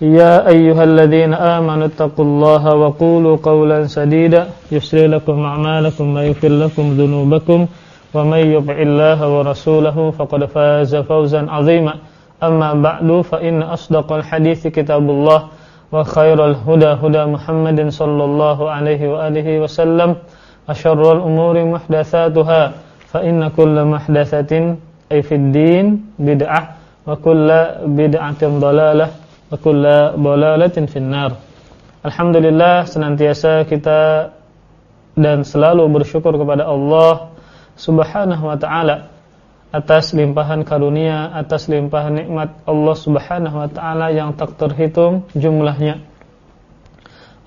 يا أيها الذين آمنوا اتقوا الله وقولوا قولا سديدا. يسري لكم أعمالكم ويغفر لكم ذنوبكم ومن يطع الله ورسوله فقد فاز فوزا عظيما. أما بعد فإن أصدق الحديث كتاب الله وخير الهدى هدى محمد صلى الله عليه وآله وسلم. وشر الأمور محدثاتها فإن كل محدثة أي في الدين بدعة وكل بدعة ضلالة. Wa kulla finnar. Alhamdulillah senantiasa kita dan selalu bersyukur kepada Allah Subhanahu wa taala atas limpahan karunia, atas limpahan nikmat Allah Subhanahu wa taala yang tak terhitung jumlahnya.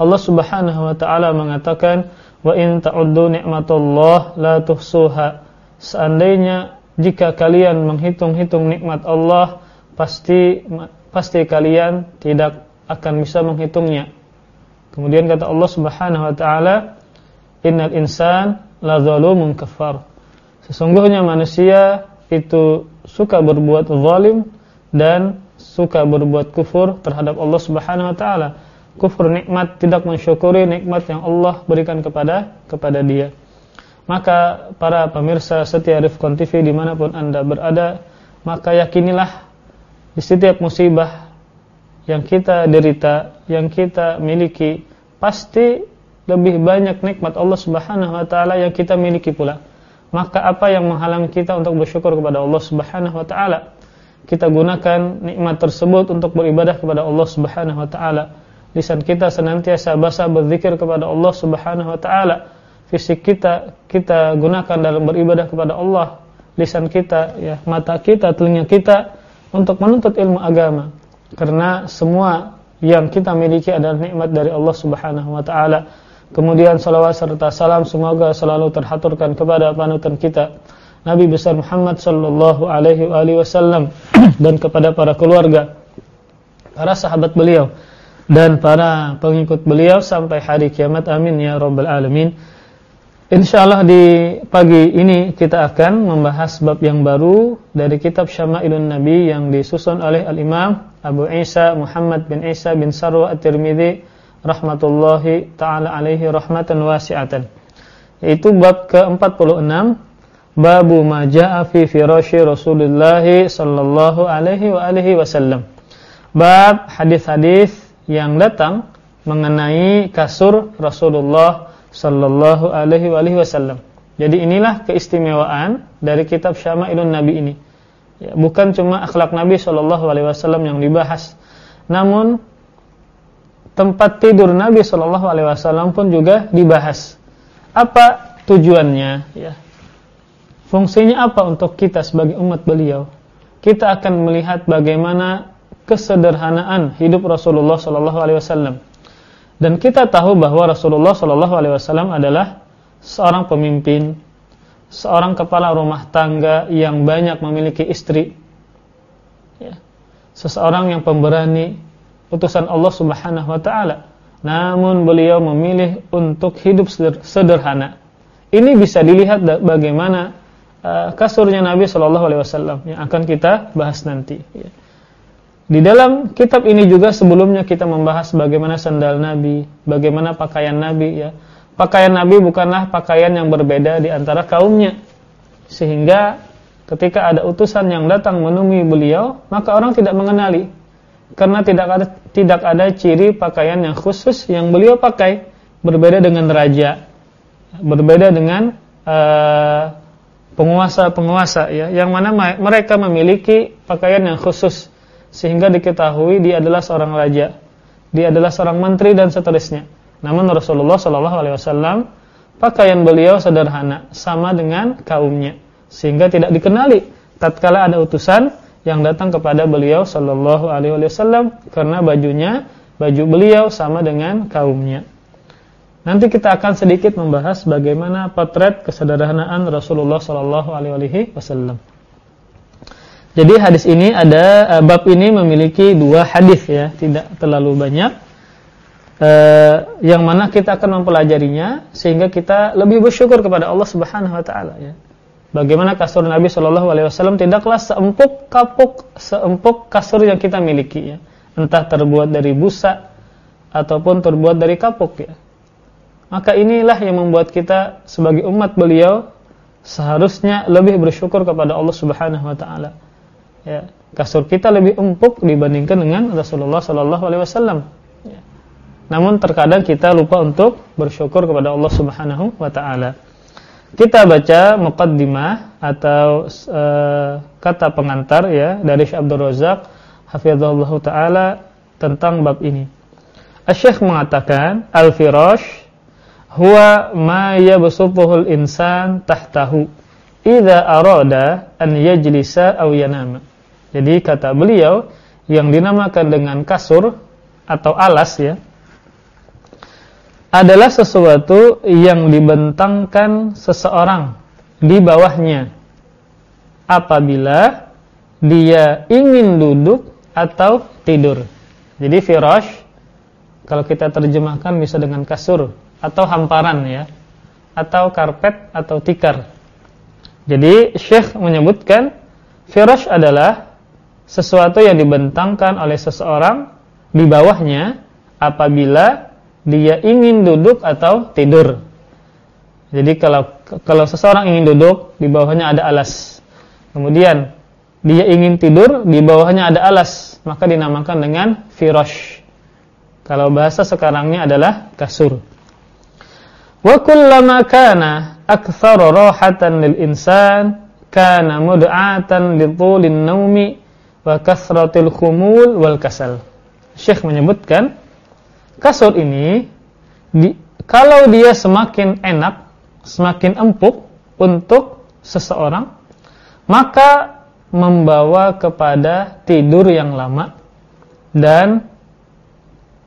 Allah Subhanahu wa taala mengatakan, "Wa in ta'uddu ni'matallah la tuhsuha." Seandainya jika kalian menghitung-hitung nikmat Allah, pasti pasti kalian tidak akan bisa menghitungnya. Kemudian kata Allah Subhanahu wa taala, "Innal insan la zalumun kafar." Sesungguhnya manusia itu suka berbuat zalim dan suka berbuat kufur terhadap Allah Subhanahu wa taala. Kufur nikmat tidak mensyukuri nikmat yang Allah berikan kepada kepada dia. Maka para pemirsa setia Rifkon TV di mana pun anda berada, maka yakinilah di setiap musibah yang kita derita, yang kita miliki, pasti lebih banyak nikmat Allah Subhanahu wa taala yang kita miliki pula. Maka apa yang menghalangi kita untuk bersyukur kepada Allah Subhanahu wa taala? Kita gunakan nikmat tersebut untuk beribadah kepada Allah Subhanahu wa taala. Lisan kita senantiasa basah berzikir kepada Allah Subhanahu wa taala. Fisik kita kita gunakan dalam beribadah kepada Allah. Lisan kita, ya, mata kita, telinga kita untuk menuntut ilmu agama karena semua yang kita miliki adalah nikmat dari Allah Subhanahu wa taala. Kemudian salawat serta salam semoga selalu terhaturkan kepada panutan kita Nabi besar Muhammad sallallahu alaihi wasallam dan kepada para keluarga, para sahabat beliau dan para pengikut beliau sampai hari kiamat. Amin ya rabbal alamin. Insyaallah di pagi ini kita akan membahas bab yang baru dari kitab Syama'ilun Nabi yang disusun oleh Al-Imam Abu Isa Muhammad bin Isa bin Sarwa At-Tirmidzi rahmatullahi taala alaihi rahmatan wasi'atan. Yaitu bab ke-46 Babu ma jaa fi firasyi Rasulullah sallallahu alaihi wa alihi wasallam. Bab hadis-hadis yang datang mengenai kasur Rasulullah sallallahu alaihi wasallam. Jadi inilah keistimewaan dari kitab Syama'ilun Nabi ini. Ya, bukan cuma akhlak Nabi sallallahu alaihi wasallam yang dibahas, namun tempat tidur Nabi sallallahu alaihi wasallam pun juga dibahas. Apa tujuannya ya? Fungsinya apa untuk kita sebagai umat beliau? Kita akan melihat bagaimana kesederhanaan hidup Rasulullah sallallahu alaihi wasallam dan kita tahu bahwa Rasulullah Shallallahu Alaihi Wasallam adalah seorang pemimpin, seorang kepala rumah tangga yang banyak memiliki istri, ya. seseorang yang pemberani, utusan Allah Subhanahu Wa Taala. Namun beliau memilih untuk hidup sederhana. Ini bisa dilihat bagaimana uh, kasurnya Nabi Shallallahu Alaihi Wasallam yang akan kita bahas nanti. Ya. Di dalam kitab ini juga sebelumnya kita membahas bagaimana sandal Nabi, bagaimana pakaian Nabi ya. Pakaian Nabi bukanlah pakaian yang berbeda di antara kaumnya. Sehingga ketika ada utusan yang datang menemui beliau, maka orang tidak mengenali. Karena tidak ada tidak ada ciri pakaian yang khusus yang beliau pakai, berbeda dengan raja, berbeda dengan penguasa-penguasa ya yang mana mereka memiliki pakaian yang khusus sehingga diketahui dia adalah seorang raja, dia adalah seorang menteri dan seterusnya. Namun Rasulullah Shallallahu alaihi wasallam pakaian beliau sederhana sama dengan kaumnya sehingga tidak dikenali tatkala ada utusan yang datang kepada beliau sallallahu alaihi wasallam karena bajunya baju beliau sama dengan kaumnya. Nanti kita akan sedikit membahas bagaimana potret kesederhanaan Rasulullah sallallahu alaihi wasallam. Jadi hadis ini ada eh, bab ini memiliki dua hadis ya, tidak terlalu banyak. Eh, yang mana kita akan mempelajarinya sehingga kita lebih bersyukur kepada Allah Subhanahu wa taala ya. Bagaimana kasur Nabi Shallallahu Alaihi Wasallam tidaklah seempuk kapuk seempuk kasur yang kita miliki ya, entah terbuat dari busa ataupun terbuat dari kapuk ya. Maka inilah yang membuat kita sebagai umat beliau seharusnya lebih bersyukur kepada Allah Subhanahu Wa Taala. Ya, kasur kita lebih empuk dibandingkan dengan Rasulullah Shallallahu Alaihi Wasallam. Ya. Namun terkadang kita lupa untuk bersyukur kepada Allah Subhanahu Wa Taala. Kita baca muqaddimah atau uh, kata pengantar ya dari Syekh Abdul Razak hafizallahu taala tentang bab ini. Asy-Syaikh mengatakan al-firash huwa ma yabsutuhu al-insan tahtahu idza arada an yajlisa aw yanama. Jadi kata beliau yang dinamakan dengan kasur atau alas ya adalah sesuatu yang dibentangkan seseorang di bawahnya apabila dia ingin duduk atau tidur. Jadi firash kalau kita terjemahkan bisa dengan kasur atau hamparan ya atau karpet atau tikar. Jadi Syekh menyebutkan firash adalah sesuatu yang dibentangkan oleh seseorang di bawahnya apabila dia ingin duduk atau tidur. Jadi kalau kalau seseorang ingin duduk, di bawahnya ada alas. Kemudian dia ingin tidur, di bawahnya ada alas, maka dinamakan dengan firash. Kalau bahasa sekarangnya adalah kasur. Wa kullama kana aktsara rahatan lil insan kana mud'atan li tulin naumi wa kasratil khumul wal kasal. Syekh menyebutkan kasur ini di, kalau dia semakin enak, semakin empuk untuk seseorang, maka membawa kepada tidur yang lama dan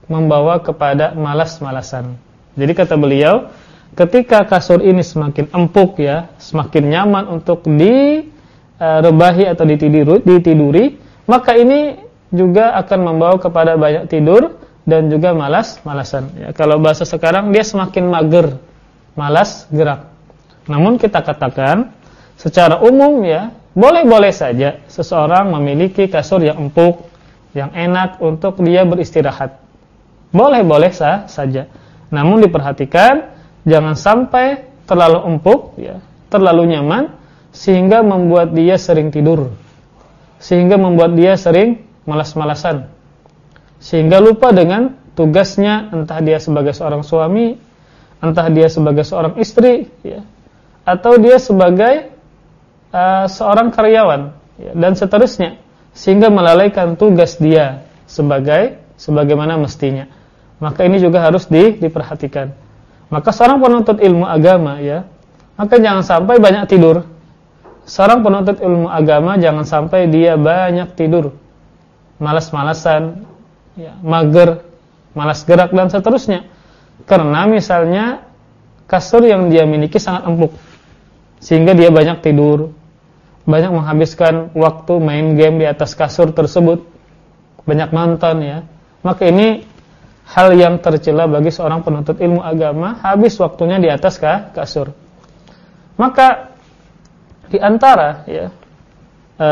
membawa kepada malas-malasan. Jadi kata beliau, ketika kasur ini semakin empuk ya, semakin nyaman untuk direbahi atau ditiduri, ditiduri, maka ini juga akan membawa kepada banyak tidur dan juga malas malasan. Ya, kalau bahasa sekarang dia semakin mager, malas gerak. Namun kita katakan secara umum ya boleh-boleh saja seseorang memiliki kasur yang empuk, yang enak untuk dia beristirahat. Boleh-boleh sah saja. Namun diperhatikan jangan sampai terlalu empuk ya, terlalu nyaman sehingga membuat dia sering tidur. Sehingga membuat dia sering malas-malasan sehingga lupa dengan tugasnya entah dia sebagai seorang suami, entah dia sebagai seorang istri, ya, atau dia sebagai uh, seorang karyawan ya, dan seterusnya, sehingga melalaikan tugas dia sebagai sebagaimana mestinya. Maka ini juga harus di, diperhatikan. Maka seorang penuntut ilmu agama ya, maka jangan sampai banyak tidur. Seorang penuntut ilmu agama jangan sampai dia banyak tidur. Malas-malasan, ya, mager, malas gerak dan seterusnya. Karena misalnya kasur yang dia miliki sangat empuk sehingga dia banyak tidur, banyak menghabiskan waktu main game di atas kasur tersebut, banyak nonton ya. Maka ini hal yang tercela bagi seorang penuntut ilmu agama, habis waktunya di atas kasur. Maka di antara ya e,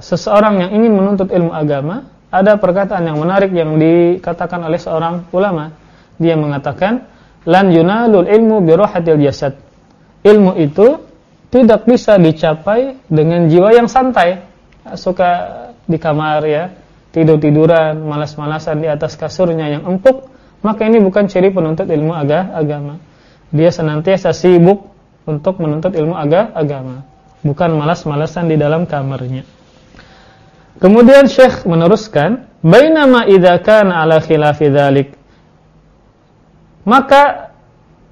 seseorang yang ingin menuntut ilmu agama ada perkataan yang menarik yang dikatakan oleh seorang ulama. Dia mengatakan, "Lan yunalul ilmu bi rahatil jasad." Ilmu itu tidak bisa dicapai dengan jiwa yang santai, suka di kamar ya, tidur-tiduran, malas-malasan di atas kasurnya yang empuk, maka ini bukan ciri penuntut ilmu agama. Dia senantiasa sibuk untuk menuntut ilmu aga agama, bukan malas-malasan di dalam kamarnya. Kemudian Syekh meneruskan, "Bainama idza kana ala khilafi dzalik" Maka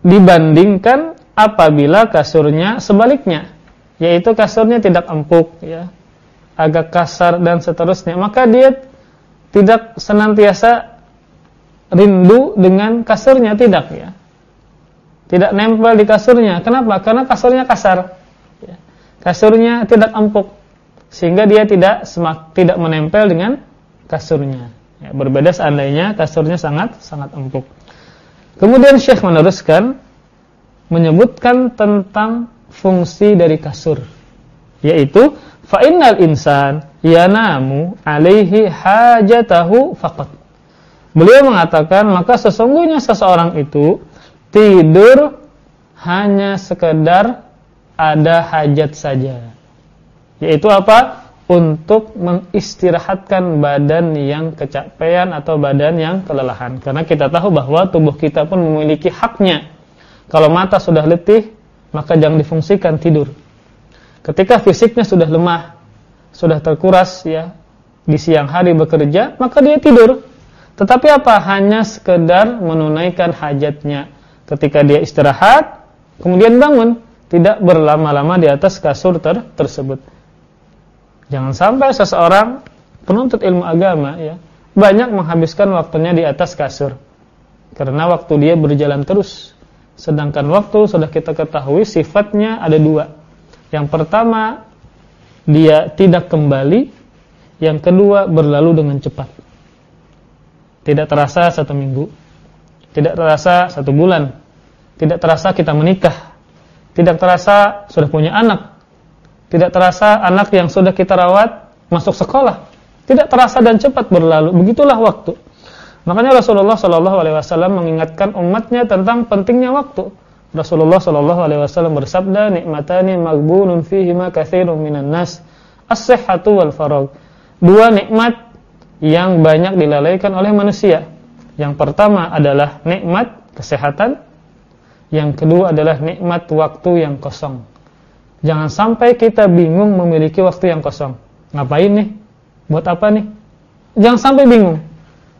dibandingkan apabila kasurnya sebaliknya, yaitu kasurnya tidak empuk ya, agak kasar dan seterusnya, maka dia tidak senantiasa rindu dengan kasurnya tidak ya. Tidak nempel di kasurnya. Kenapa? Karena kasurnya kasar. Ya. Kasurnya tidak empuk sehingga dia tidak semak, tidak menempel dengan kasurnya. Ya, berbeda seandainya kasurnya sangat sangat empuk. Kemudian Syekh meneruskan menyebutkan tentang fungsi dari kasur yaitu fa innal insan yanamu alaihi hajatahu faqat Beliau mengatakan maka sesungguhnya seseorang itu tidur hanya sekedar ada hajat saja. Yaitu apa? Untuk mengistirahatkan badan yang kecapean atau badan yang kelelahan. Karena kita tahu bahwa tubuh kita pun memiliki haknya. Kalau mata sudah letih, maka jangan difungsikan tidur. Ketika fisiknya sudah lemah, sudah terkuras ya, di siang hari bekerja, maka dia tidur. Tetapi apa? Hanya sekedar menunaikan hajatnya. Ketika dia istirahat, kemudian bangun, tidak berlama-lama di atas kasur ter tersebut. Jangan sampai seseorang penuntut ilmu agama ya, banyak menghabiskan waktunya di atas kasur. Karena waktu dia berjalan terus. Sedangkan waktu sudah kita ketahui sifatnya ada dua. Yang pertama, dia tidak kembali. Yang kedua, berlalu dengan cepat. Tidak terasa satu minggu. Tidak terasa satu bulan. Tidak terasa kita menikah. Tidak terasa sudah punya anak. Tidak terasa anak yang sudah kita rawat masuk sekolah. Tidak terasa dan cepat berlalu. Begitulah waktu. Makanya Rasulullah Shallallahu Alaihi Wasallam mengingatkan umatnya tentang pentingnya waktu. Rasulullah Shallallahu Alaihi Wasallam bersabda, nikmatani magbunun fihi ma kathirun minan nas, as-sihhatu wal farag. Dua nikmat yang banyak dilalaikan oleh manusia. Yang pertama adalah nikmat kesehatan, yang kedua adalah nikmat waktu yang kosong. Jangan sampai kita bingung memiliki waktu yang kosong. Ngapain nih? Buat apa nih? Jangan sampai bingung.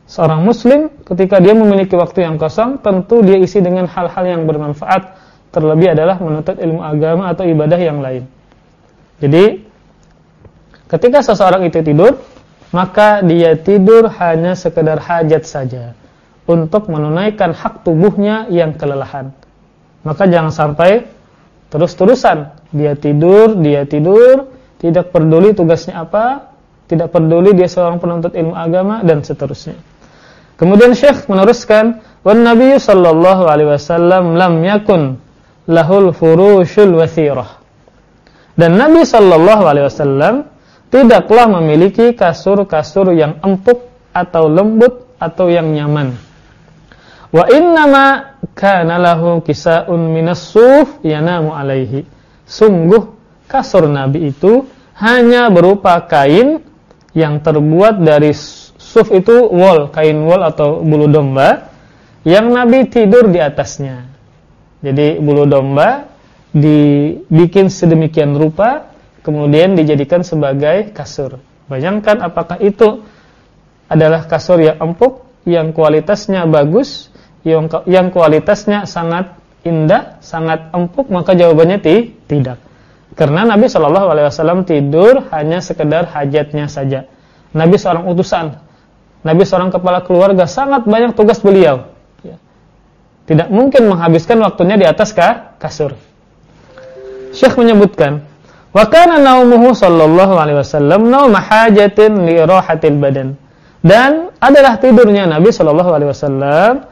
Seorang muslim ketika dia memiliki waktu yang kosong, tentu dia isi dengan hal-hal yang bermanfaat, terlebih adalah menuntut ilmu agama atau ibadah yang lain. Jadi, ketika seseorang itu tidur, maka dia tidur hanya sekedar hajat saja untuk menunaikan hak tubuhnya yang kelelahan. Maka jangan sampai terus-terusan dia tidur, dia tidur, tidak peduli tugasnya apa, tidak peduli dia seorang penuntut ilmu agama dan seterusnya. Kemudian Syekh meneruskan, "Wan Nabi sallallahu alaihi wasallam lam yakun lahul furushul wathirah." Dan Nabi sallallahu alaihi wasallam tidaklah memiliki kasur-kasur yang empuk atau lembut atau yang nyaman. Wa innama kana lahu kisaun minas suf yanamu alaihi. Sungguh kasur Nabi itu hanya berupa kain yang terbuat dari suf itu wol, kain wol atau bulu domba yang Nabi tidur di atasnya. Jadi bulu domba dibikin sedemikian rupa kemudian dijadikan sebagai kasur. Bayangkan apakah itu adalah kasur yang empuk, yang kualitasnya bagus, yang, yang kualitasnya sangat indah, sangat empuk, maka jawabannya ti, tidak. Karena Nabi Shallallahu Alaihi Wasallam tidur hanya sekedar hajatnya saja. Nabi seorang utusan, Nabi seorang kepala keluarga, sangat banyak tugas beliau. Ya. Tidak mungkin menghabiskan waktunya di atas kasur. Syekh menyebutkan, Wa kana naumuhu sallallahu alaihi wasallam nauma hajatin li rahatil badan. Dan adalah tidurnya Nabi sallallahu alaihi wasallam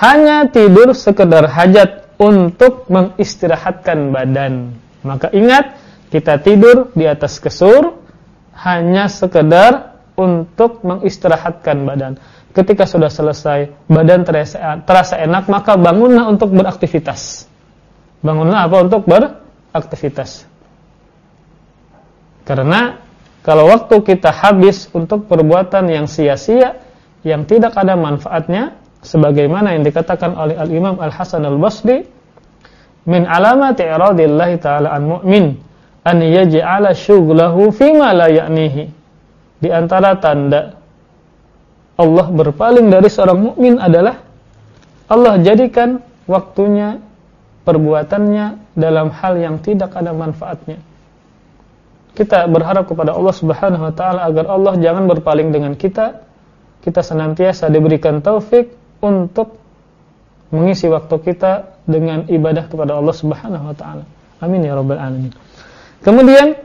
hanya tidur sekedar hajat untuk mengistirahatkan badan. Maka ingat, kita tidur di atas kasur hanya sekedar untuk mengistirahatkan badan. Ketika sudah selesai, badan terasa, terasa enak, maka bangunlah untuk beraktivitas. Bangunlah apa? Untuk beraktivitas. Karena kalau waktu kita habis untuk perbuatan yang sia-sia, yang tidak ada manfaatnya, sebagaimana yang dikatakan oleh Al-Imam Al-Hasan Al-Basri, min alamati iradillahi ta'ala an mu'min an yaj'ala syughlahu fima la ya'nihi. Di antara tanda Allah berpaling dari seorang mukmin adalah Allah jadikan waktunya, perbuatannya dalam hal yang tidak ada manfaatnya. Kita berharap kepada Allah Subhanahu wa taala agar Allah jangan berpaling dengan kita. Kita senantiasa diberikan taufik untuk mengisi waktu kita dengan ibadah kepada Allah Subhanahu wa taala. Amin ya rabbal alamin. Kemudian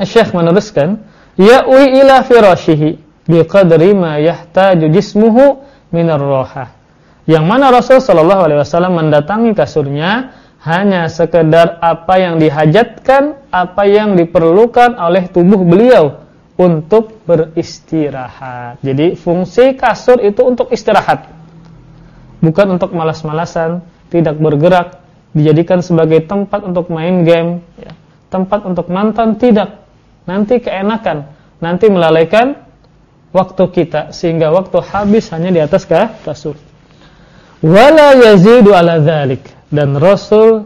Syekh meneruskan, ya'wi ila firashihi biqadri ma yahtaju jismuhu minar roha. Yang mana Rasul sallallahu alaihi wasallam mendatangi kasurnya hanya sekedar apa yang dihajatkan, apa yang diperlukan oleh tubuh beliau untuk beristirahat. Jadi fungsi kasur itu untuk istirahat. Bukan untuk malas-malasan, tidak bergerak, dijadikan sebagai tempat untuk main game, ya tempat untuk nonton tidak. Nanti keenakan, nanti melalaikan waktu kita sehingga waktu habis hanya di atas kasur. Wala yazidu ala dzalik dan Rasul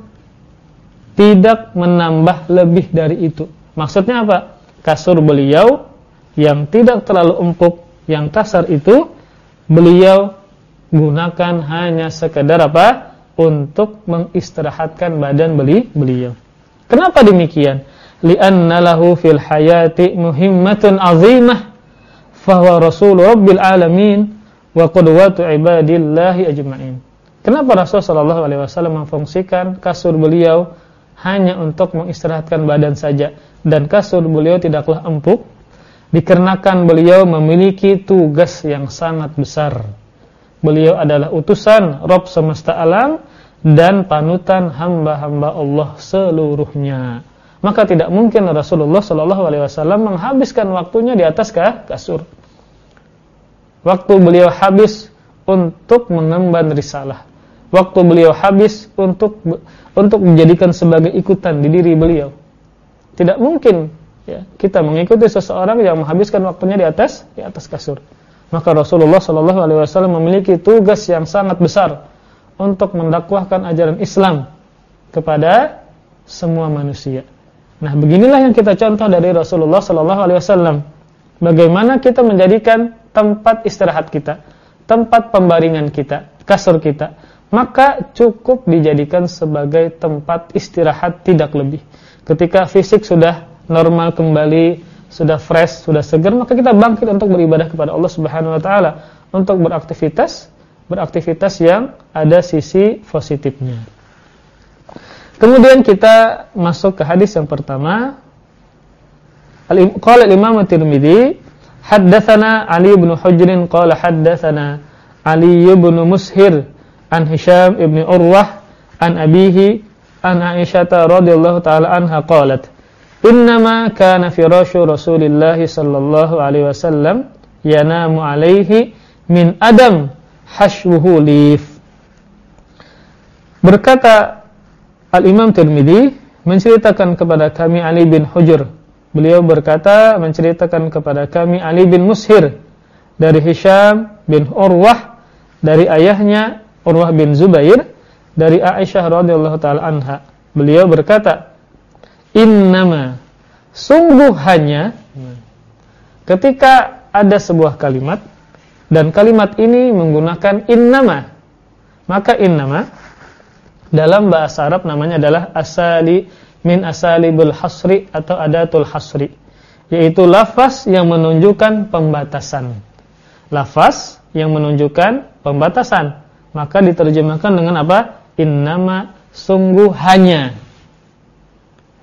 tidak menambah lebih dari itu. Maksudnya apa? Kasur beliau yang tidak terlalu empuk, yang kasar itu beliau gunakan hanya sekedar apa? Untuk mengistirahatkan badan beli beliau. Kenapa demikian? Lianna lahu fil hayati muhimmatun azimah fahuwa rasul rabbil alamin wa qudwatu ibadillahi ajma'in. Kenapa Rasul sallallahu alaihi wasallam memfungsikan kasur beliau hanya untuk mengistirahatkan badan saja dan kasur beliau tidaklah empuk dikarenakan beliau memiliki tugas yang sangat besar. Beliau adalah utusan Rob semesta alam dan panutan hamba-hamba Allah seluruhnya. Maka tidak mungkin Rasulullah Shallallahu Alaihi Wasallam menghabiskan waktunya di atas kasur. Waktu beliau habis untuk mengemban risalah. Waktu beliau habis untuk untuk menjadikan sebagai ikutan di diri beliau. Tidak mungkin ya, kita mengikuti seseorang yang menghabiskan waktunya di atas di atas kasur. Maka Rasulullah Shallallahu Alaihi Wasallam memiliki tugas yang sangat besar untuk mendakwahkan ajaran Islam kepada semua manusia. Nah, beginilah yang kita contoh dari Rasulullah sallallahu alaihi wasallam. Bagaimana kita menjadikan tempat istirahat kita, tempat pembaringan kita, kasur kita, maka cukup dijadikan sebagai tempat istirahat tidak lebih. Ketika fisik sudah normal kembali, sudah fresh, sudah segar, maka kita bangkit untuk beribadah kepada Allah Subhanahu wa taala, untuk beraktivitas beraktivitas yang ada sisi positifnya. Kemudian kita masuk ke hadis yang pertama. Qala Imam At-Tirmidzi, haddatsana Ali bin Hujr qala haddatsana Ali bin Mushir an Hisham ibn Urwah an abihi an Aisyah radhiyallahu taala anha qalat Innama kana firasyu Rasulillah sallallahu alaihi wasallam yanamu alaihi min adam hashwuhu lif. Berkata Al-Imam Tirmidzi menceritakan kepada kami Ali bin Hujr. Beliau berkata menceritakan kepada kami Ali bin Mushir dari Hisham bin Urwah dari ayahnya Urwah bin Zubair dari Aisyah radhiyallahu taala anha. Beliau berkata, "Innama sungguh hanya ketika ada sebuah kalimat dan kalimat ini menggunakan innama. Maka innama dalam bahasa Arab namanya adalah asali min asalibul hasri atau adatul hasri. Yaitu lafaz yang menunjukkan pembatasan. Lafaz yang menunjukkan pembatasan. Maka diterjemahkan dengan apa? Innama sungguh hanya.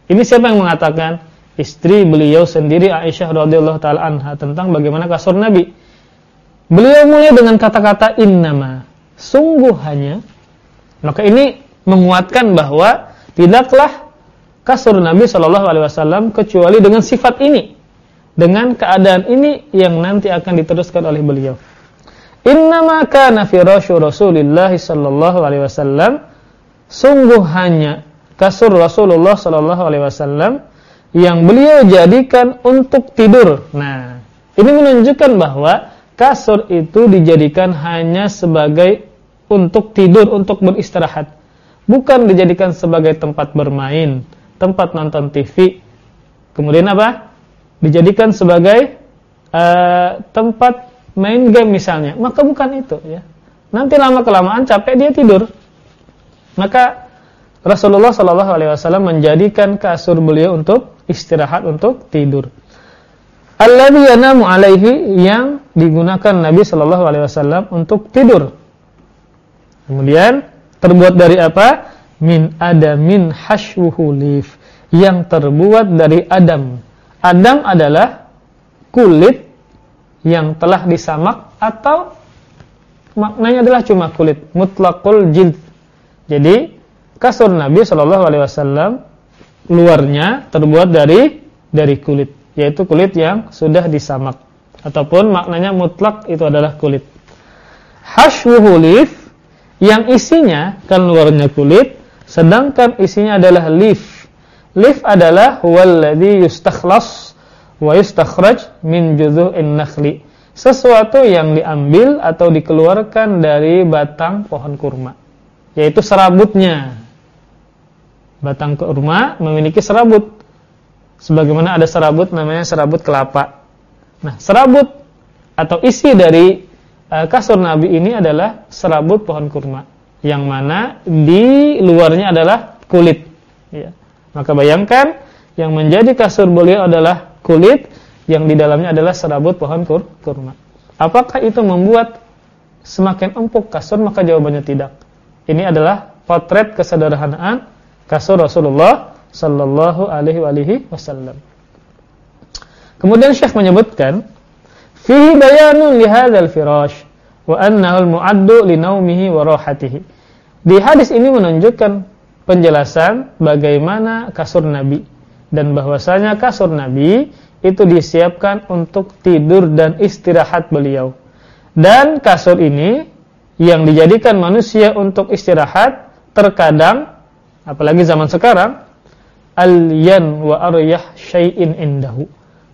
Ini siapa yang mengatakan? Istri beliau sendiri Aisyah radhiyallahu taala anha tentang bagaimana kasur Nabi Beliau mulai dengan kata-kata innama, sungguh hanya. Maka ini menguatkan bahwa tidaklah kasur Nabi Shallallahu alaihi wasallam kecuali dengan sifat ini. Dengan keadaan ini yang nanti akan diteruskan oleh beliau. Innama kana firasyu Rasulillah sallallahu alaihi wasallam sungguh hanya kasur Rasulullah sallallahu alaihi wasallam yang beliau jadikan untuk tidur. Nah, ini menunjukkan bahwa kasur itu dijadikan hanya sebagai untuk tidur, untuk beristirahat. bukan dijadikan sebagai tempat bermain, tempat nonton TV. Kemudian apa? Dijadikan sebagai uh, tempat main game misalnya, maka bukan itu ya. Nanti lama kelamaan capek dia tidur. Maka Rasulullah Shallallahu Alaihi Wasallam menjadikan kasur beliau untuk istirahat untuk tidur. Alladhi yanamu alaihi yang digunakan Nabi Shallallahu Alaihi Wasallam untuk tidur. Kemudian terbuat dari apa? Min adamin hashwuhu lif yang terbuat dari adam. Adam adalah kulit yang telah disamak atau maknanya adalah cuma kulit, mutlaqul jild. Jadi kasur Nabi Shallallahu alaihi wasallam luarnya terbuat dari dari kulit yaitu kulit yang sudah disamak ataupun maknanya mutlak itu adalah kulit. Hashwuhu lif yang isinya kan luarnya kulit sedangkan isinya adalah lif. Lif adalah huwallazi yustakhlas wa yustakhraj min judhu'in nakhli. Sesuatu yang diambil atau dikeluarkan dari batang pohon kurma, yaitu serabutnya. Batang kurma memiliki serabut sebagaimana ada serabut namanya serabut kelapa. Nah, serabut atau isi dari uh, kasur Nabi ini adalah serabut pohon kurma yang mana di luarnya adalah kulit. Ya. Maka bayangkan yang menjadi kasur beliau adalah kulit yang di dalamnya adalah serabut pohon kur kurma. Apakah itu membuat semakin empuk kasur? Maka jawabannya tidak. Ini adalah potret kesederhanaan kasur Rasulullah sallallahu alaihi wasallam. Kemudian Syekh menyebutkan fihi bayanun li hadzal firash wa annahu al-mu'addu li naumihi wa rahatihi. Di hadis ini menunjukkan penjelasan bagaimana kasur Nabi dan bahwasanya kasur Nabi itu disiapkan untuk tidur dan istirahat beliau. Dan kasur ini yang dijadikan manusia untuk istirahat terkadang apalagi zaman sekarang alyan wa aryah syai'in indahu.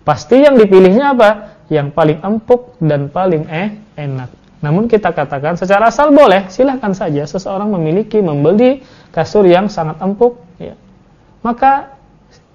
Pasti yang dipilihnya apa? Yang paling empuk dan paling eh enak. Namun kita katakan secara asal boleh, silahkan saja seseorang memiliki membeli kasur yang sangat empuk, ya. Maka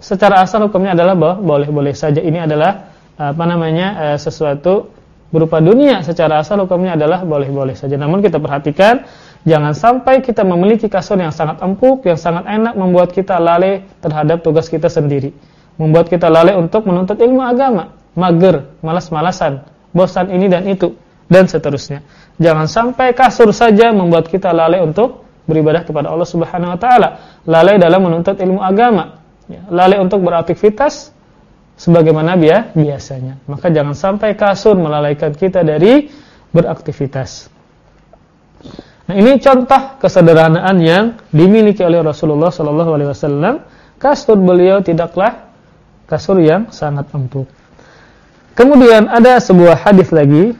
secara asal hukumnya adalah bahwa boleh-boleh saja. Ini adalah apa namanya eh, sesuatu berupa dunia. Secara asal hukumnya adalah boleh-boleh saja. Namun kita perhatikan Jangan sampai kita memiliki kasur yang sangat empuk, yang sangat enak membuat kita lalai terhadap tugas kita sendiri. Membuat kita lalai untuk menuntut ilmu agama, mager, malas-malasan, bosan ini dan itu, dan seterusnya. Jangan sampai kasur saja membuat kita lalai untuk beribadah kepada Allah Subhanahu wa taala, lalai dalam menuntut ilmu agama, ya, lalai untuk beraktivitas sebagaimana biasanya. Maka jangan sampai kasur melalaikan kita dari beraktivitas. Nah, ini contoh kesederhanaan yang dimiliki oleh Rasulullah sallallahu alaihi wasallam. Kasur beliau tidaklah kasur yang sangat empuk. Kemudian ada sebuah hadis lagi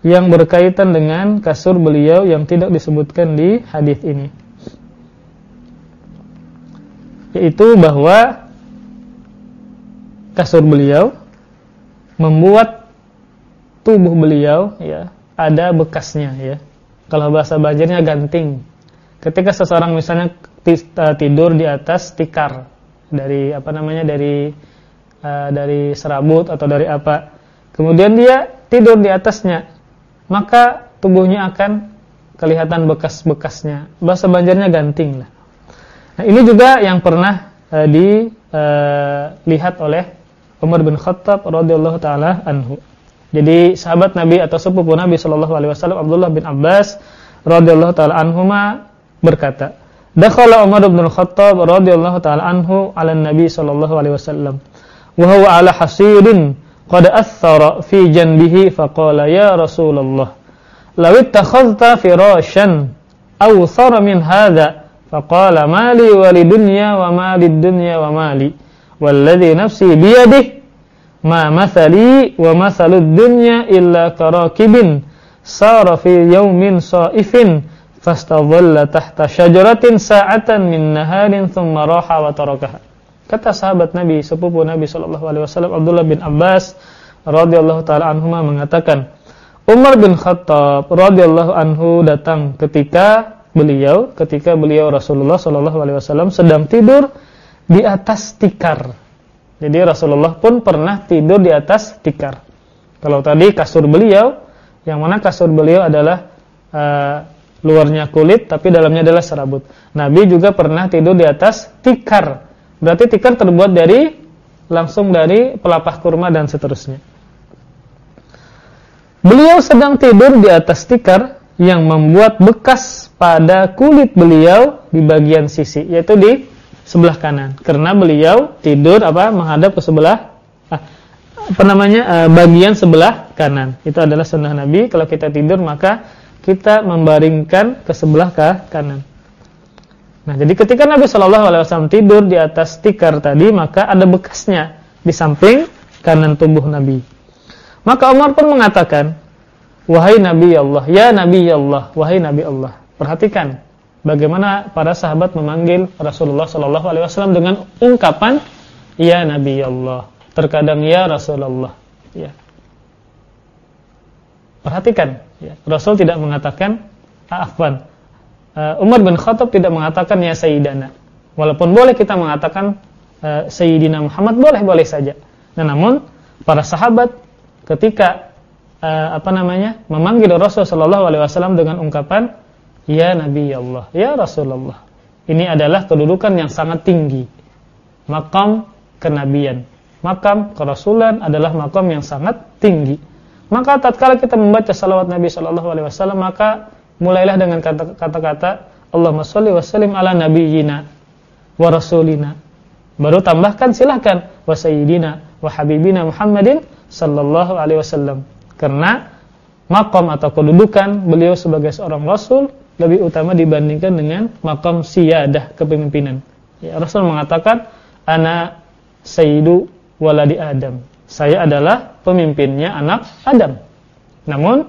yang berkaitan dengan kasur beliau yang tidak disebutkan di hadis ini. Yaitu bahwa kasur beliau membuat tubuh beliau ya ada bekasnya ya kalau bahasa banjirnya ganting. Ketika seseorang misalnya e, tidur di atas tikar dari apa namanya dari uh, dari serabut atau dari apa. Kemudian dia tidur di atasnya, maka tubuhnya akan kelihatan bekas-bekasnya. Bahasa banjirnya ganting lah. Nah, ini juga yang pernah uh, dilihat uh, oleh Umar bin Khattab radhiyallahu taala anhu. Jadi sahabat Nabi atau sepupu Nabi Shallallahu alaihi wasallam Abdullah bin Abbas radhiyallahu taala anhuma berkata, "Dakhala Umar bin Khattab radhiyallahu taala anhu 'ala Nabi sallallahu alaihi wasallam wa huwa 'ala hasirin qad athara fi janbihi faqala ya Rasulullah law ittakhadhta firashan aw thara min hadha faqala mali wa lidunya wa mali dunya wa mali walladhi nafsi biyadihi ma mathali wa mathalud dunya illa karakibin sara fi yawmin saifin fastadhalla tahta syajaratin sa'atan min naharin thumma raha wa tarakaha kata sahabat Nabi sepupu Nabi wasallam Abdullah bin Abbas radhiyallahu taala anhuma mengatakan Umar bin Khattab radhiyallahu anhu datang ketika beliau ketika beliau Rasulullah Shallallahu alaihi wasallam sedang tidur di atas tikar. Jadi Rasulullah pun pernah tidur di atas tikar. Kalau tadi kasur beliau, yang mana kasur beliau adalah uh, luarnya kulit tapi dalamnya adalah serabut. Nabi juga pernah tidur di atas tikar. Berarti tikar terbuat dari langsung dari pelapah kurma dan seterusnya. Beliau sedang tidur di atas tikar yang membuat bekas pada kulit beliau di bagian sisi, yaitu di sebelah kanan. Karena beliau tidur apa menghadap ke sebelah ah, apa namanya uh, bagian sebelah kanan. Itu adalah sunnah Nabi. Kalau kita tidur maka kita membaringkan ke sebelah ke kanan. Nah jadi ketika Nabi Wasallam tidur di atas tikar tadi maka ada bekasnya di samping kanan tubuh Nabi. Maka Umar pun mengatakan wahai Nabi Allah ya Nabi Allah wahai Nabi Allah perhatikan bagaimana para sahabat memanggil Rasulullah Shallallahu Alaihi Wasallam dengan ungkapan Ya Nabi Allah, terkadang Ya Rasulullah. Ya. Perhatikan, ya. Rasul tidak mengatakan Afwan. Uh, Umar bin Khattab tidak mengatakan Ya Sayyidana. Walaupun boleh kita mengatakan uh, Sayyidina Muhammad boleh boleh saja. Nah, namun para sahabat ketika uh, apa namanya memanggil Rasul Shallallahu Alaihi Wasallam dengan ungkapan Ya Nabi Allah, Ya Rasulullah. Ini adalah kedudukan yang sangat tinggi. Makam kenabian. Makam kerasulan adalah makam yang sangat tinggi. Maka tatkala kita membaca salawat Nabi Shallallahu alaihi wasallam, maka mulailah dengan kata-kata Allahumma sholli wa sallim ala nabiyyina wa rasulina. Baru tambahkan silahkan wa sayyidina wa habibina Muhammadin sallallahu alaihi wasallam. Karena makam atau kedudukan beliau sebagai seorang rasul lebih utama dibandingkan dengan makam siyadah kepemimpinan. Ya, Rasul mengatakan ana sayyidu waladi Adam. Saya adalah pemimpinnya anak Adam. Namun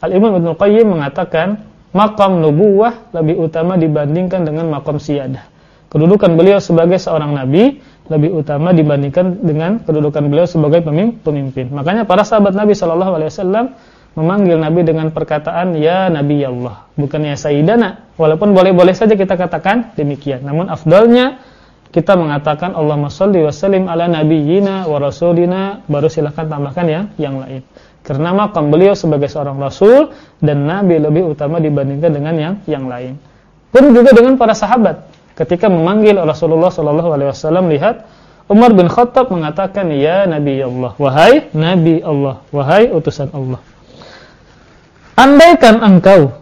Al-Imam Ibnu Qayyim mengatakan makam nubuwah lebih utama dibandingkan dengan makam siyadah. Kedudukan beliau sebagai seorang nabi lebih utama dibandingkan dengan kedudukan beliau sebagai pemimpin. Makanya para sahabat Nabi Shallallahu alaihi wasallam memanggil Nabi dengan perkataan ya Nabi Allah, bukan ya Sayyidana. Walaupun boleh-boleh saja kita katakan demikian. Namun afdalnya kita mengatakan Allahumma sholli wa sallim ala nabiyyina wa rasulina, baru silahkan tambahkan ya yang lain. Karena makam beliau sebagai seorang rasul dan nabi lebih utama dibandingkan dengan yang yang lain. Pun juga dengan para sahabat ketika memanggil Rasulullah sallallahu alaihi wasallam lihat Umar bin Khattab mengatakan ya Nabi Allah, wahai Nabi Allah, wahai utusan Allah. Andaikan engkau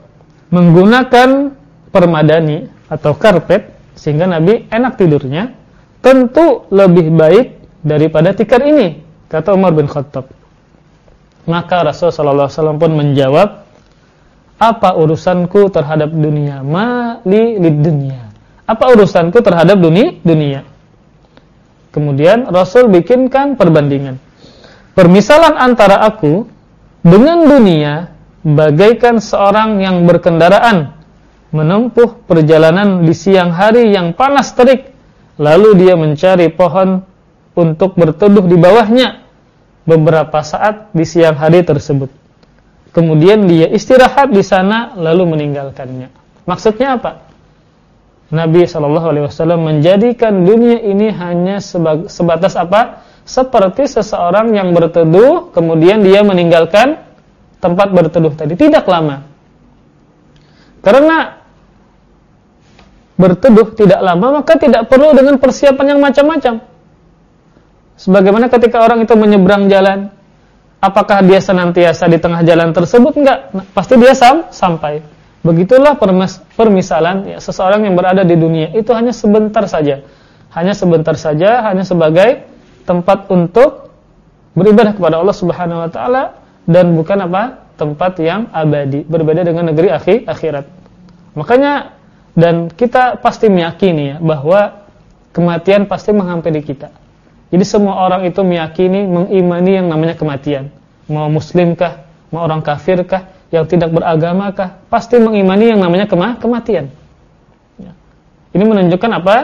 menggunakan permadani atau karpet sehingga Nabi enak tidurnya, tentu lebih baik daripada tikar ini, kata Umar bin Khattab. Maka Rasulullah SAW pun menjawab, apa urusanku terhadap dunia? Mali lid dunia. Apa urusanku terhadap dunia? dunia? Kemudian Rasul bikinkan perbandingan. Permisalan antara aku dengan dunia bagaikan seorang yang berkendaraan menempuh perjalanan di siang hari yang panas terik lalu dia mencari pohon untuk berteduh di bawahnya beberapa saat di siang hari tersebut kemudian dia istirahat di sana lalu meninggalkannya maksudnya apa Nabi Shallallahu Alaihi Wasallam menjadikan dunia ini hanya sebatas apa seperti seseorang yang berteduh kemudian dia meninggalkan tempat berteduh tadi tidak lama. Karena berteduh tidak lama maka tidak perlu dengan persiapan yang macam-macam. Sebagaimana ketika orang itu menyeberang jalan, apakah dia senantiasa di tengah jalan tersebut enggak? Pasti dia sam sampai. Begitulah permis permisalan ya, seseorang yang berada di dunia. Itu hanya sebentar saja. Hanya sebentar saja, hanya sebagai tempat untuk beribadah kepada Allah Subhanahu wa taala dan bukan apa tempat yang abadi berbeda dengan negeri akhir akhirat. Makanya dan kita pasti meyakini ya bahwa kematian pasti menghampiri kita. Jadi semua orang itu meyakini mengimani yang namanya kematian. Mau muslimkah mau orang kafirkah yang tidak beragamakah pasti mengimani yang namanya kema kematian ya. ini menunjukkan apa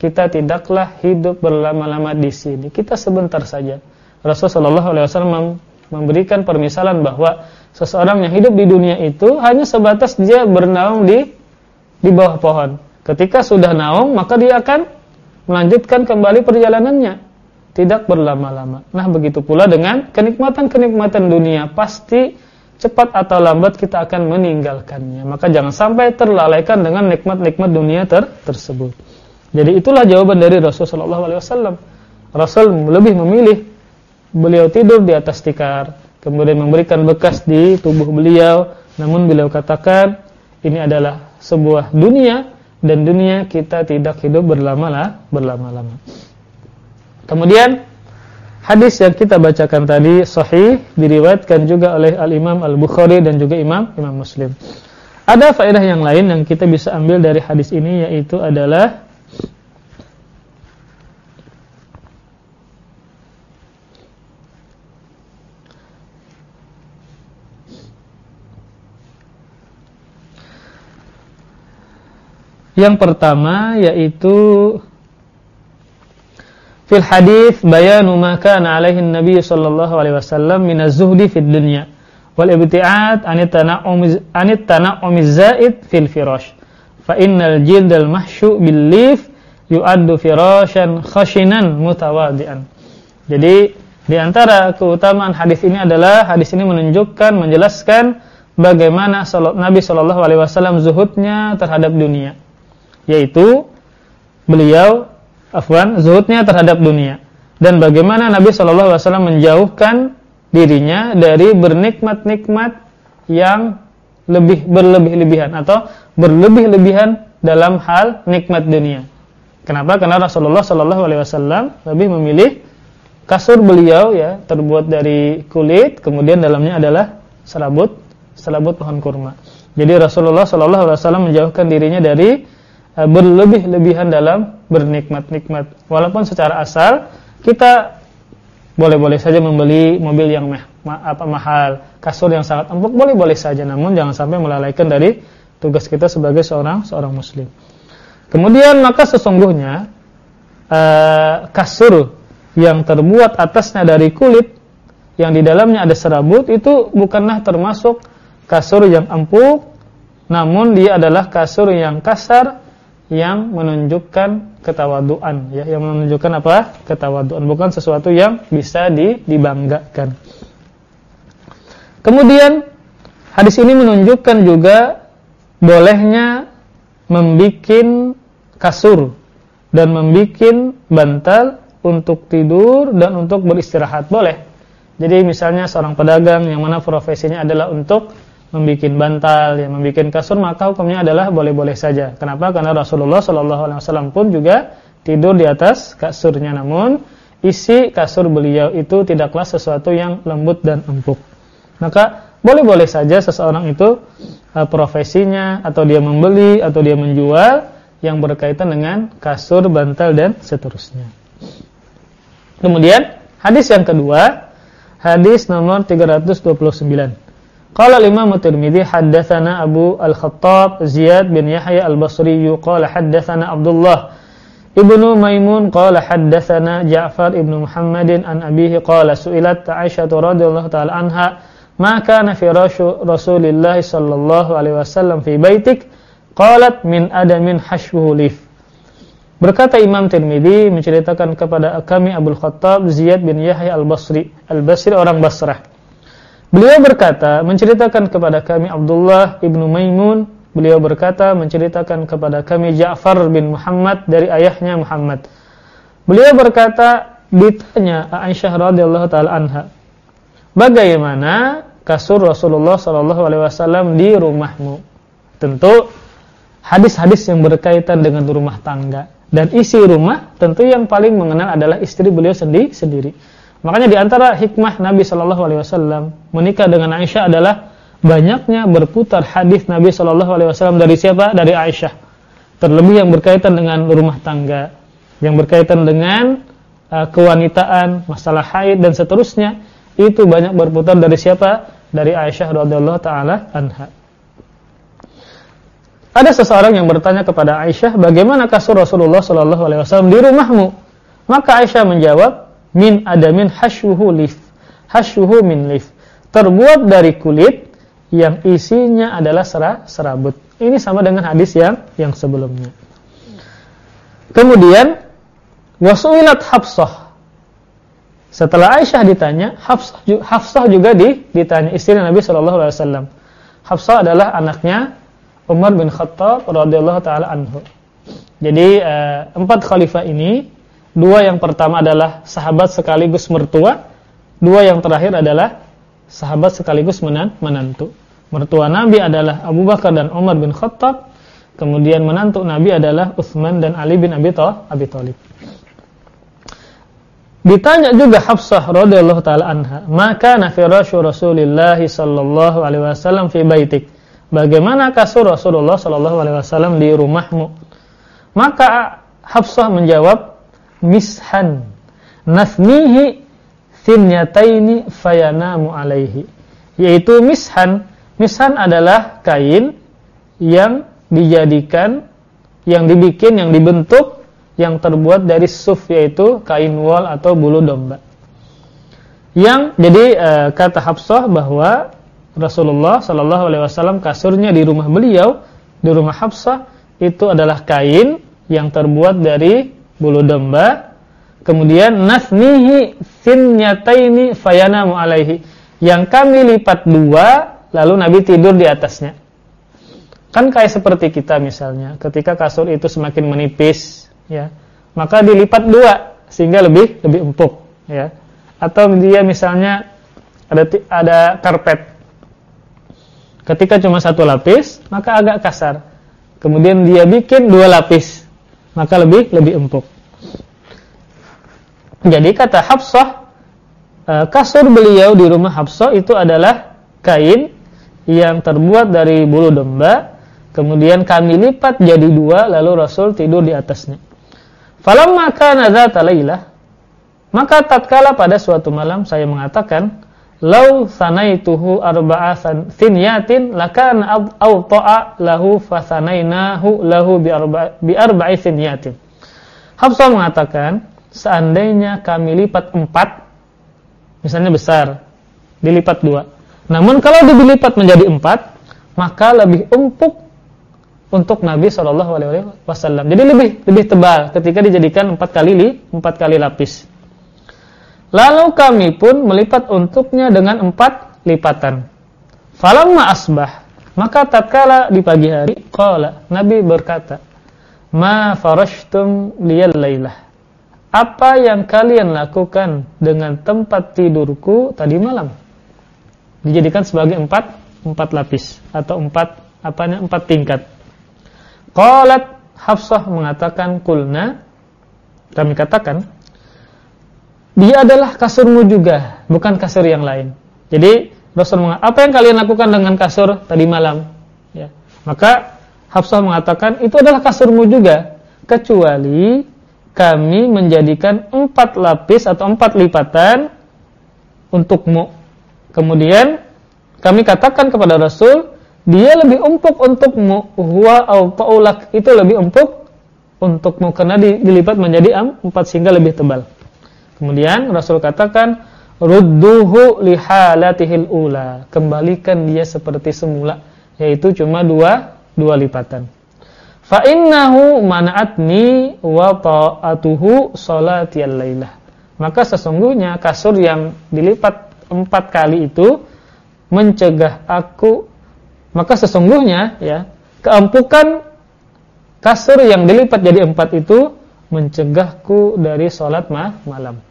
kita tidaklah hidup berlama-lama di sini kita sebentar saja Rasulullah SAW memberikan permisalan bahwa seseorang yang hidup di dunia itu hanya sebatas dia bernaung di di bawah pohon. Ketika sudah naung, maka dia akan melanjutkan kembali perjalanannya. Tidak berlama-lama. Nah, begitu pula dengan kenikmatan-kenikmatan dunia. Pasti cepat atau lambat kita akan meninggalkannya. Maka jangan sampai terlalaikan dengan nikmat-nikmat dunia ter tersebut. Jadi itulah jawaban dari Rasulullah SAW. Rasul lebih memilih beliau tidur di atas tikar, kemudian memberikan bekas di tubuh beliau, namun beliau katakan ini adalah sebuah dunia dan dunia kita tidak hidup berlama-lama berlama-lama. Kemudian hadis yang kita bacakan tadi sahih diriwayatkan juga oleh Al-Imam Al-Bukhari dan juga Imam Imam Muslim. Ada faedah yang lain yang kita bisa ambil dari hadis ini yaitu adalah Yang pertama yaitu fil hadis bayanu ma kana alaihi nabi sallallahu alaihi wasallam min az-zuhdi fid dunya wal ibti'ad anit tana'um anit tana'um zaid fil firash fa innal jildal mahsyu bil lif yu'addu firashan khashinan mutawadian. Jadi di antara keutamaan hadis ini adalah hadis ini menunjukkan menjelaskan bagaimana Nabi Shallallahu alaihi wasallam zuhudnya terhadap dunia yaitu beliau afwan zuhudnya terhadap dunia dan bagaimana Nabi Shallallahu alaihi wasallam menjauhkan dirinya dari bernikmat-nikmat yang lebih berlebih-lebihan atau berlebih-lebihan dalam hal nikmat dunia. Kenapa? Karena Rasulullah Shallallahu alaihi wasallam lebih memilih kasur beliau ya terbuat dari kulit, kemudian dalamnya adalah serabut serabut pohon kurma. Jadi Rasulullah Shallallahu alaihi wasallam menjauhkan dirinya dari berlebih-lebihan dalam bernikmat-nikmat. Walaupun secara asal kita boleh-boleh saja membeli mobil yang mah, ma apa mahal, kasur yang sangat empuk boleh-boleh saja, namun jangan sampai melalaikan dari tugas kita sebagai seorang seorang muslim. Kemudian maka sesungguhnya uh, kasur yang terbuat atasnya dari kulit yang di dalamnya ada serabut itu bukanlah termasuk kasur yang empuk, namun dia adalah kasur yang kasar yang menunjukkan ketawaduan. Ya yang menunjukkan apa? Ketawaduan. Bukan sesuatu yang bisa di, dibanggakan. Kemudian hadis ini menunjukkan juga bolehnya membikin kasur dan membikin bantal untuk tidur dan untuk beristirahat. Boleh. Jadi misalnya seorang pedagang yang mana profesinya adalah untuk membuat bantal, ya, membuat kasur, maka hukumnya adalah boleh-boleh saja. Kenapa? Karena Rasulullah Shallallahu Alaihi Wasallam pun juga tidur di atas kasurnya. Namun isi kasur beliau itu tidaklah sesuatu yang lembut dan empuk. Maka boleh-boleh saja seseorang itu uh, profesinya atau dia membeli atau dia menjual yang berkaitan dengan kasur, bantal dan seterusnya. Kemudian hadis yang kedua, hadis nomor 329. Qala al-Imam Tirmidzi haddatsana Abu Al-Khattab Ziyad bin Yahya Al-Basri qala haddatsana Abdullah Ibnu Maimun qala haddatsana Ja'far ibnu Muhammadin an abihi qala su'ilat Aisyah radhiyallahu ta'ala anha ma kana firashu Rasulillah sallallahu alaihi wasallam fi baitik qalat min adamin hashwuhu lif Berkata Imam Tirmidzi menceritakan kepada kami Abu Khattab Ziyad bin Yahya Al-Basri. Al-Basri orang Basrah Beliau berkata, menceritakan kepada kami Abdullah ibnu Maimun. Beliau berkata, menceritakan kepada kami Ja'far bin Muhammad dari ayahnya Muhammad. Beliau berkata, ditanya Aisyah radhiyallahu taala anha, bagaimana kasur Rasulullah sallallahu alaihi wasallam di rumahmu? Tentu hadis-hadis yang berkaitan dengan rumah tangga dan isi rumah tentu yang paling mengenal adalah istri beliau sendiri sendiri. Makanya di antara hikmah Nabi Shallallahu Alaihi Wasallam menikah dengan Aisyah adalah banyaknya berputar hadis Nabi Shallallahu Alaihi Wasallam dari siapa? Dari Aisyah. Terlebih yang berkaitan dengan rumah tangga, yang berkaitan dengan uh, kewanitaan, masalah haid dan seterusnya, itu banyak berputar dari siapa? Dari Aisyah radhiyallahu taala anha. Ada seseorang yang bertanya kepada Aisyah, bagaimana kasur Rasulullah Shallallahu Alaihi Wasallam di rumahmu? Maka Aisyah menjawab, min adamin hasyuhu lif hasyuhu min lif terbuat dari kulit yang isinya adalah serabut. Ini sama dengan hadis yang yang sebelumnya. Kemudian wasuilat Hafsah. Setelah Aisyah ditanya, Hafsah, Hafsah juga ditanya istri Nabi Shallallahu alaihi. Hafsah adalah anaknya Umar bin Khattab radhiyallahu taala anhu. Jadi eh, empat khalifah ini, dua yang pertama adalah sahabat sekaligus mertua, dua yang terakhir adalah sahabat sekaligus menantu. Mertua Nabi adalah Abu Bakar dan Umar bin Khattab, kemudian menantu Nabi adalah Utsman dan Ali bin Abi Thalib. Ditanya juga Hafsah radhiyallahu taala anha, "Maka nafirasyu Rasulillah sallallahu alaihi wasallam fi baitik?" Bagaimana kasur Rasulullah sallallahu alaihi wasallam di rumahmu? Maka Hafsah menjawab, "Mishan nasnihi thinyataini fayanamu alaihi." Yaitu mishan. Mishan adalah kain yang dijadikan yang dibikin yang dibentuk yang terbuat dari suf yaitu kain wol atau bulu domba. Yang jadi e, kata Hafsah bahwa Rasulullah Shallallahu alaihi wasallam kasurnya di rumah beliau, di rumah Hafsah itu adalah kain yang terbuat dari bulu domba. Kemudian nasnihi sinyataini fayanamu alaihi. Yang kami lipat dua lalu Nabi tidur di atasnya. Kan kayak seperti kita misalnya, ketika kasur itu semakin menipis, ya maka dilipat dua sehingga lebih lebih empuk ya atau dia misalnya ada ada karpet ketika cuma satu lapis maka agak kasar kemudian dia bikin dua lapis maka lebih lebih empuk. Jadi kata Hafsah e, kasur beliau di rumah Hafsah itu adalah kain yang terbuat dari bulu domba kemudian kami lipat jadi dua lalu Rasul tidur di atasnya. Falamma kana dzata lailah maka tatkala pada suatu malam saya mengatakan lau sanaituhu arba'asan sinyatin lakana awta'a lahu fasanainahu lahu bi arba'i sinyatin. Hafsah mengatakan seandainya kami lipat empat misalnya besar dilipat dua namun kalau dilipat menjadi empat maka lebih empuk untuk Nabi Shallallahu Alaihi Wasallam. Jadi lebih lebih tebal ketika dijadikan empat kali li, empat kali lapis. Lalu kami pun melipat untuknya dengan empat lipatan. Falamma asbah, maka tatkala di pagi hari, qala Nabi berkata, "Ma farashtum liyal lailah." Apa yang kalian lakukan dengan tempat tidurku tadi malam? Dijadikan sebagai empat empat lapis atau empat apanya empat tingkat. Qalat Hafsah mengatakan kulna kami katakan dia adalah kasurmu juga, bukan kasur yang lain. Jadi Rasul mengatakan, apa yang kalian lakukan dengan kasur tadi malam? Ya. Maka Hafsah mengatakan itu adalah kasurmu juga, kecuali kami menjadikan empat lapis atau empat lipatan untukmu. Kemudian kami katakan kepada Rasul, dia lebih empuk untukmu huwa au taulak itu lebih empuk untukmu karena dilipat menjadi empat sehingga lebih tebal. Kemudian Rasul katakan rudduhu lihalatihil ula, kembalikan dia seperti semula yaitu cuma dua dua lipatan. Fa innahu mana'atni wa ta'atuhu salatiyal lailah. Maka sesungguhnya kasur yang dilipat empat kali itu mencegah aku maka sesungguhnya ya keempukan kasur yang dilipat jadi empat itu mencegahku dari sholat ma malam.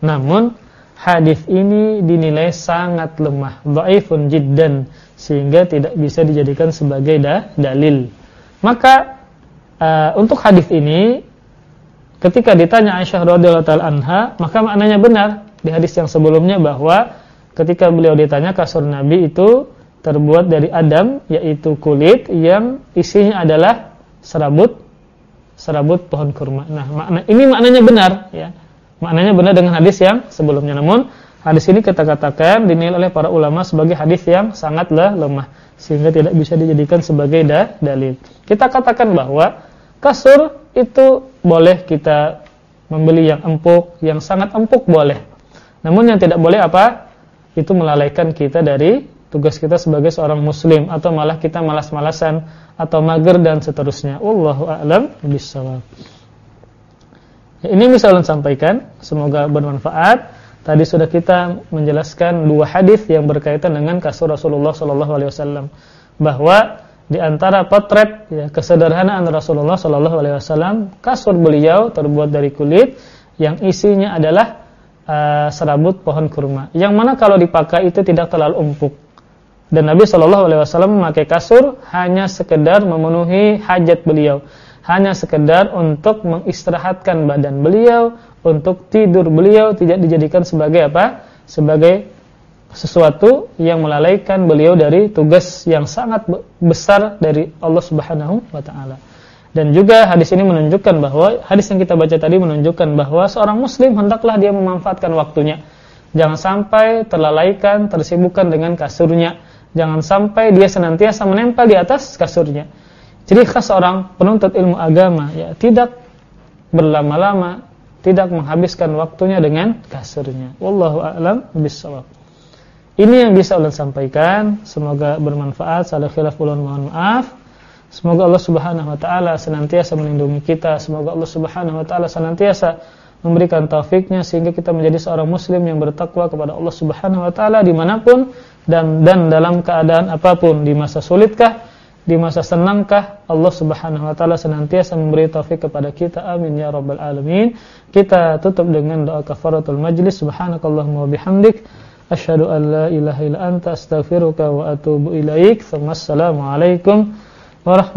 Namun hadis ini dinilai sangat lemah, dhaifun jiddan sehingga tidak bisa dijadikan sebagai da dalil. Maka uh, untuk hadis ini ketika ditanya Aisyah radhiyallahu taala anha, maka maknanya benar di hadis yang sebelumnya bahwa ketika beliau ditanya kasur Nabi itu terbuat dari Adam yaitu kulit yang isinya adalah serabut serabut pohon kurma. Nah, makna ini maknanya benar ya. Maknanya benar dengan hadis yang sebelumnya. Namun hadis ini kita katakan dinilai oleh para ulama sebagai hadis yang sangatlah lemah sehingga tidak bisa dijadikan sebagai da dalil. Kita katakan bahwa kasur itu boleh kita membeli yang empuk, yang sangat empuk boleh. Namun yang tidak boleh apa? Itu melalaikan kita dari tugas kita sebagai seorang muslim atau malah kita malas-malasan atau mager dan seterusnya. Wallahu a'lam bishawab. Ini bisa ulun sampaikan, semoga bermanfaat. Tadi sudah kita menjelaskan dua hadis yang berkaitan dengan kasur Rasulullah sallallahu alaihi wasallam bahwa di antara potret ya, kesederhanaan Rasulullah sallallahu alaihi wasallam, kasur beliau terbuat dari kulit yang isinya adalah uh, serabut pohon kurma. Yang mana kalau dipakai itu tidak terlalu empuk. Dan Nabi Shallallahu Alaihi Wasallam memakai kasur hanya sekedar memenuhi hajat beliau, hanya sekedar untuk mengistirahatkan badan beliau, untuk tidur beliau tidak dijadikan sebagai apa? Sebagai sesuatu yang melalaikan beliau dari tugas yang sangat besar dari Allah Subhanahu wa taala. Dan juga hadis ini menunjukkan bahwa hadis yang kita baca tadi menunjukkan bahwa seorang muslim hendaklah dia memanfaatkan waktunya. Jangan sampai terlalaikan, tersibukkan dengan kasurnya Jangan sampai dia senantiasa menempel di atas kasurnya. Jadi khas seorang penuntut ilmu agama ya tidak berlama-lama, tidak menghabiskan waktunya dengan kasurnya. Wallahu a'lam bishawab. Ini yang bisa ulun sampaikan, semoga bermanfaat. Salah khilaf ulun mohon maaf. Semoga Allah Subhanahu wa taala senantiasa melindungi kita, semoga Allah Subhanahu wa taala senantiasa memberikan taufiknya sehingga kita menjadi seorang muslim yang bertakwa kepada Allah Subhanahu wa taala di mana pun dan dan dalam keadaan apa pun di masa sulitkah di masa senangkah Allah Subhanahu wa taala senantiasa memberi taufik kepada kita? Amin ya rabbal alamin. Kita tutup dengan doa kafaratul majlis. Subhanakallahumma wa bihamdik. Asyhadu an la ilaha illa anta astaghfiruka wa atubu ilaik. Assalamu alaikum warahmatullahi